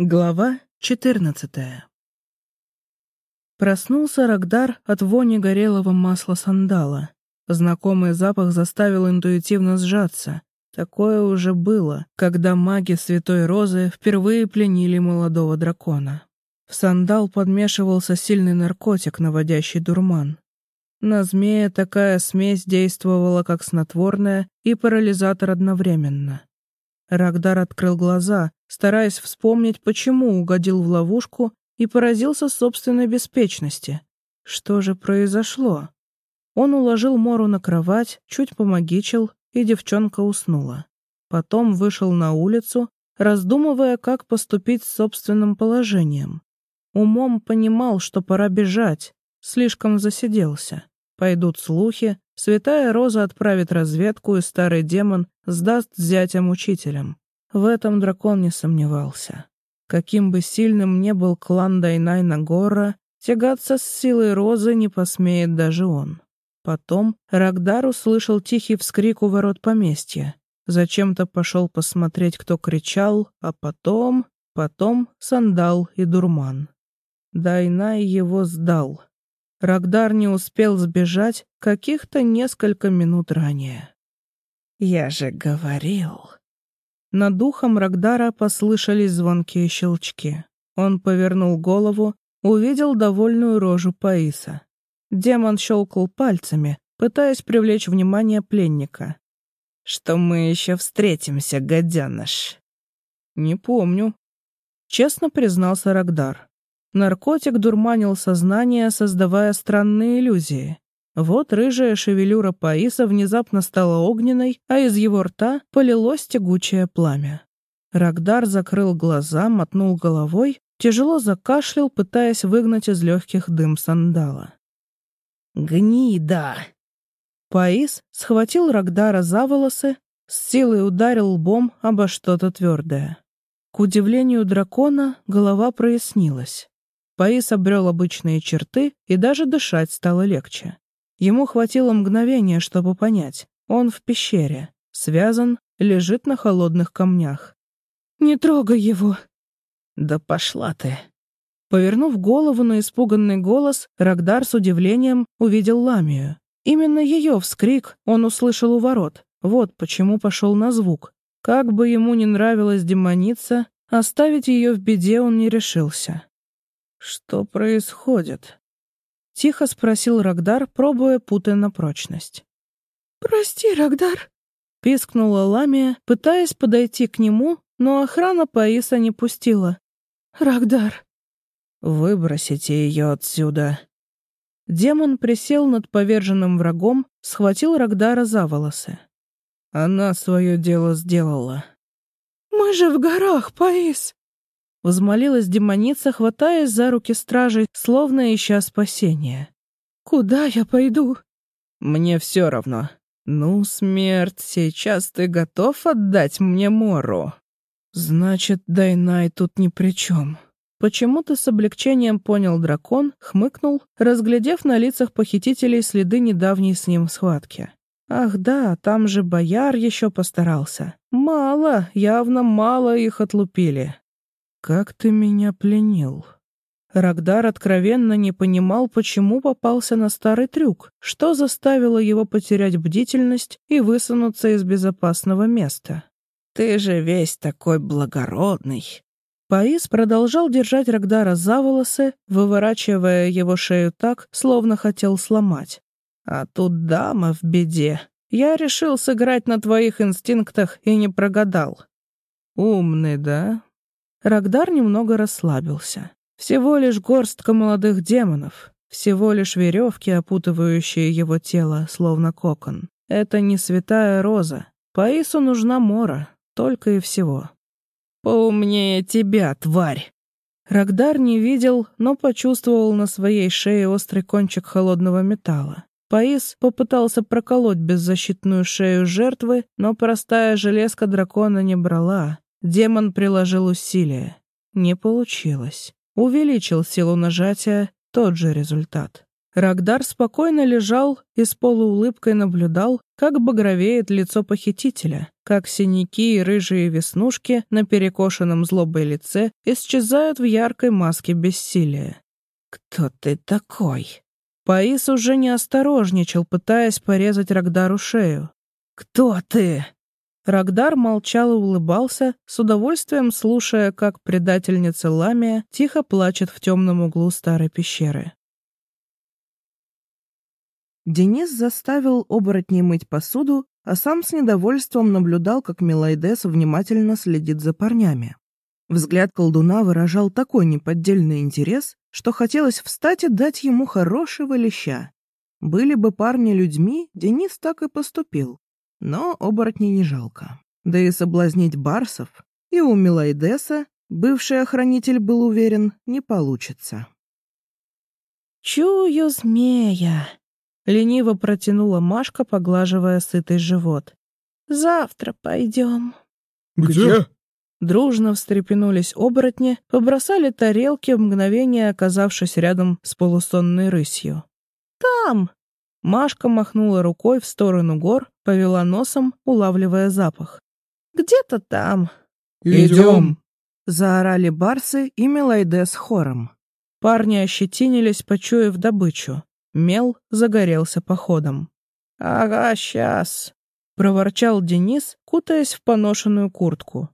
Глава 14 Проснулся Рагдар от вони горелого масла сандала. Знакомый запах заставил интуитивно сжаться. Такое уже было, когда маги Святой Розы впервые пленили молодого дракона. В сандал подмешивался сильный наркотик, наводящий дурман. На змея такая смесь действовала как снотворная и парализатор одновременно. Рагдар открыл глаза, стараясь вспомнить, почему угодил в ловушку и поразился собственной беспечности. Что же произошло? Он уложил Мору на кровать, чуть помогичил, и девчонка уснула. Потом вышел на улицу, раздумывая, как поступить с собственным положением. Умом понимал, что пора бежать, слишком засиделся. Пойдут слухи, Святая Роза отправит разведку, и старый демон сдаст зятям учителям. В этом дракон не сомневался. Каким бы сильным ни был клан Дайнайна Гора, тягаться с силой Розы не посмеет даже он. Потом Рагдар услышал тихий вскрик у ворот поместья. Зачем-то пошел посмотреть, кто кричал, а потом... Потом Сандал и Дурман. Дайнай его сдал. Рагдар не успел сбежать каких-то несколько минут ранее. «Я же говорил...» Над духом Рагдара послышались звонкие щелчки. Он повернул голову, увидел довольную рожу Паиса. Демон щелкал пальцами, пытаясь привлечь внимание пленника. «Что мы еще встретимся, гадяныш?» «Не помню», — честно признался Рагдар. Наркотик дурманил сознание, создавая странные иллюзии. Вот рыжая шевелюра Паиса внезапно стала огненной, а из его рта полилось тягучее пламя. Рагдар закрыл глаза, мотнул головой, тяжело закашлял, пытаясь выгнать из легких дым сандала. «Гнида!» Паис схватил Рагдара за волосы, с силой ударил лбом обо что-то твердое. К удивлению дракона голова прояснилась. Паис обрел обычные черты, и даже дышать стало легче. Ему хватило мгновения, чтобы понять. Он в пещере, связан, лежит на холодных камнях. «Не трогай его!» «Да пошла ты!» Повернув голову на испуганный голос, Рагдар с удивлением увидел Ламию. Именно ее вскрик он услышал у ворот. Вот почему пошел на звук. Как бы ему не нравилась демоница, оставить ее в беде он не решился. «Что происходит?» Тихо спросил Рагдар, пробуя путы на прочность. «Прости, Рагдар», — пискнула Ламия, пытаясь подойти к нему, но охрана Паиса не пустила. «Рагдар». «Выбросите ее отсюда». Демон присел над поверженным врагом, схватил Рагдара за волосы. Она свое дело сделала. «Мы же в горах, Паис!» Взмолилась демоница, хватаясь за руки стражей, словно ища спасения. «Куда я пойду?» «Мне все равно. Ну, смерть, сейчас ты готов отдать мне Мору?» «Значит, Дайнай тут ни при чем». Почему-то с облегчением понял дракон, хмыкнул, разглядев на лицах похитителей следы недавней с ним схватки. Ах да, там же бояр еще постарался. Мало, явно мало их отлупили. «Как ты меня пленил?» Рагдар откровенно не понимал, почему попался на старый трюк, что заставило его потерять бдительность и высунуться из безопасного места. «Ты же весь такой благородный!» Паис продолжал держать Рагдара за волосы, выворачивая его шею так, словно хотел сломать. «А тут дама в беде. Я решил сыграть на твоих инстинктах и не прогадал». «Умный, да?» Рагдар немного расслабился. Всего лишь горстка молодых демонов, всего лишь веревки, опутывающие его тело, словно кокон. Это не святая роза. Паису нужна мора, только и всего. «Поумнее тебя, тварь!» Рагдар не видел, но почувствовал на своей шее острый кончик холодного металла. Паис попытался проколоть беззащитную шею жертвы, но простая железка дракона не брала. Демон приложил усилия. Не получилось. Увеличил силу нажатия, тот же результат. Рагдар спокойно лежал и с полуулыбкой наблюдал, как багровеет лицо похитителя, как синяки и рыжие веснушки на перекошенном злобой лице исчезают в яркой маске бессилия. «Кто ты такой?» Паис уже не осторожничал, пытаясь порезать Рагдару шею. «Кто ты?» Рагдар молчал и улыбался, с удовольствием слушая, как предательница Ламия тихо плачет в темном углу старой пещеры. Денис заставил оборотней мыть посуду, а сам с недовольством наблюдал, как Милайдес внимательно следит за парнями. Взгляд колдуна выражал такой неподдельный интерес, что хотелось встать и дать ему хорошего леща. Были бы парни людьми, Денис так и поступил. Но оборотней не жалко. Да и соблазнить барсов и у Милайдеса, бывший охранитель был уверен, не получится. «Чую змея», — лениво протянула Машка, поглаживая сытый живот. «Завтра пойдем». «Где?» Дружно встрепенулись оборотни, побросали тарелки, в мгновение оказавшись рядом с полусонной рысью. «Там!» Машка махнула рукой в сторону гор, повела носом, улавливая запах. «Где-то там». «Идем!» Заорали барсы и Мелайде с хором. Парни ощетинились, почуяв добычу. Мел загорелся походом. «Ага, сейчас!» — проворчал Денис, кутаясь в поношенную куртку.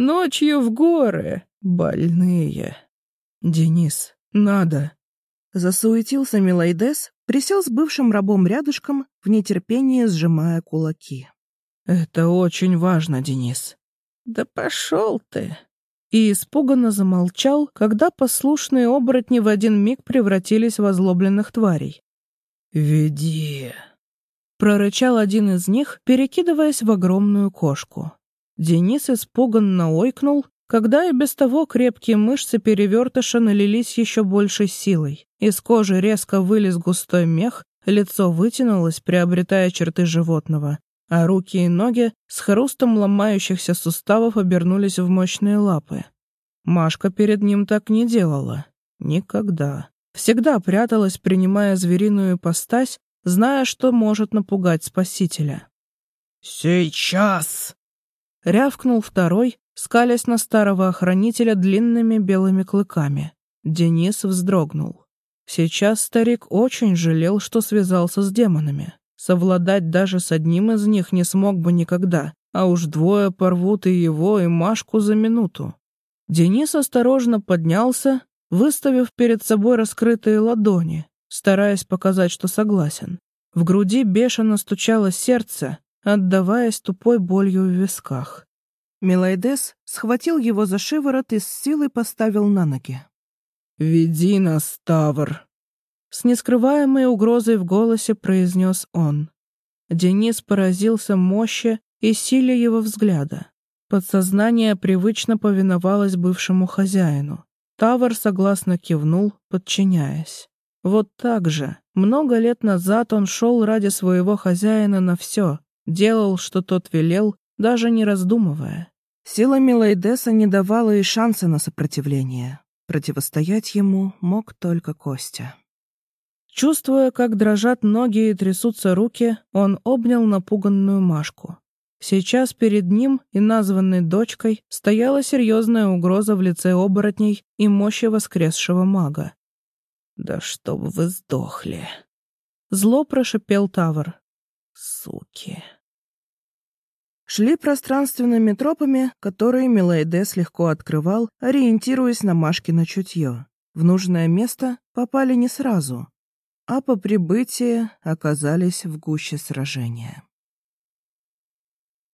Ночью в горы. Больные. Денис, надо. Засуетился Милайдес, присел с бывшим рабом рядышком, в нетерпении сжимая кулаки. Это очень важно, Денис. Да пошел ты. И испуганно замолчал, когда послушные оборотни в один миг превратились в озлобленных тварей. «Веди!» — прорычал один из них, перекидываясь в огромную кошку. Денис испуганно ойкнул, когда и без того крепкие мышцы перевертыша налились еще большей силой. Из кожи резко вылез густой мех, лицо вытянулось, приобретая черты животного, а руки и ноги с хрустом ломающихся суставов обернулись в мощные лапы. Машка перед ним так не делала. Никогда. Всегда пряталась, принимая звериную ипостась, зная, что может напугать спасителя. «Сейчас!» Рявкнул второй, скалясь на старого охранителя длинными белыми клыками. Денис вздрогнул. Сейчас старик очень жалел, что связался с демонами. Совладать даже с одним из них не смог бы никогда, а уж двое порвут и его, и Машку за минуту. Денис осторожно поднялся, выставив перед собой раскрытые ладони, стараясь показать, что согласен. В груди бешено стучало сердце, отдаваясь тупой болью в висках. Милайдес схватил его за шиворот и с силой поставил на ноги. «Веди нас, Тавр!» С нескрываемой угрозой в голосе произнес он. Денис поразился мощи и силе его взгляда. Подсознание привычно повиновалось бывшему хозяину. Тавр согласно кивнул, подчиняясь. Вот так же, много лет назад он шел ради своего хозяина на все, делал, что тот велел, даже не раздумывая. Сила Милайдеса не давала и шанса на сопротивление. Противостоять ему мог только Костя. Чувствуя, как дрожат ноги и трясутся руки, он обнял напуганную Машку. Сейчас перед ним и названной дочкой стояла серьезная угроза в лице оборотней и мощи воскресшего мага. «Да чтоб вы сдохли!» Зло прошипел Тавр. «Суки!» Шли пространственными тропами, которые Милайдес легко открывал, ориентируясь на Машкино чутье. В нужное место попали не сразу, а по прибытии оказались в гуще сражения.